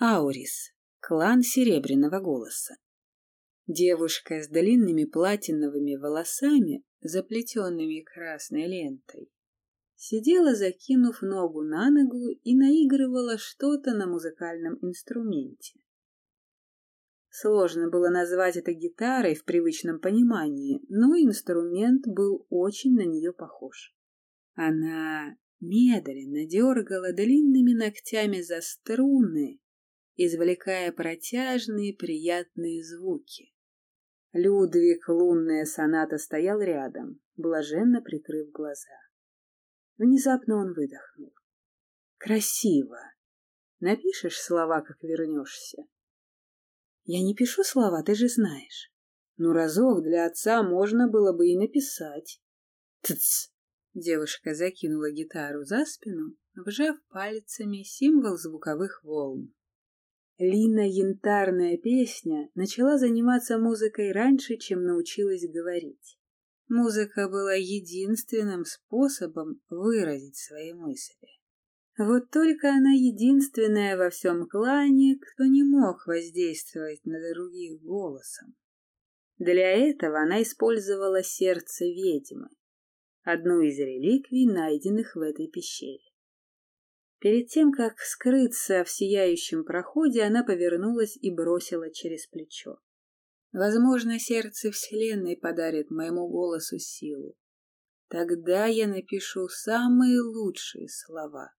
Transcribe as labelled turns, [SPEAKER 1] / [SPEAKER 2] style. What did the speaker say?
[SPEAKER 1] Аурис, клан Серебряного Голоса. Девушка с длинными платиновыми волосами, заплетенными красной лентой, сидела, закинув ногу на ногу и наигрывала что-то на музыкальном инструменте. Сложно было назвать это гитарой в привычном понимании, но инструмент был очень на нее похож. Она медленно дергала длинными ногтями за струны, извлекая протяжные приятные звуки. Людвиг лунная соната стоял рядом, блаженно прикрыв глаза. Внезапно он выдохнул. Красиво. Напишешь слова, как вернешься. Я не пишу слова, ты же знаешь. Ну, разок для отца можно было бы и написать. Тц! Девушка закинула гитару за спину, вжав пальцами символ звуковых волн. Лина янтарная песня начала заниматься музыкой раньше, чем научилась говорить. Музыка была единственным способом выразить свои мысли. Вот только она единственная во всем клане, кто не мог воздействовать на других голосом. Для этого она использовала сердце ведьмы, одну из реликвий, найденных в этой пещере. Перед тем, как скрыться в сияющем проходе, она повернулась и бросила через плечо. Возможно, сердце Вселенной подарит моему голосу силу. Тогда я напишу самые лучшие слова.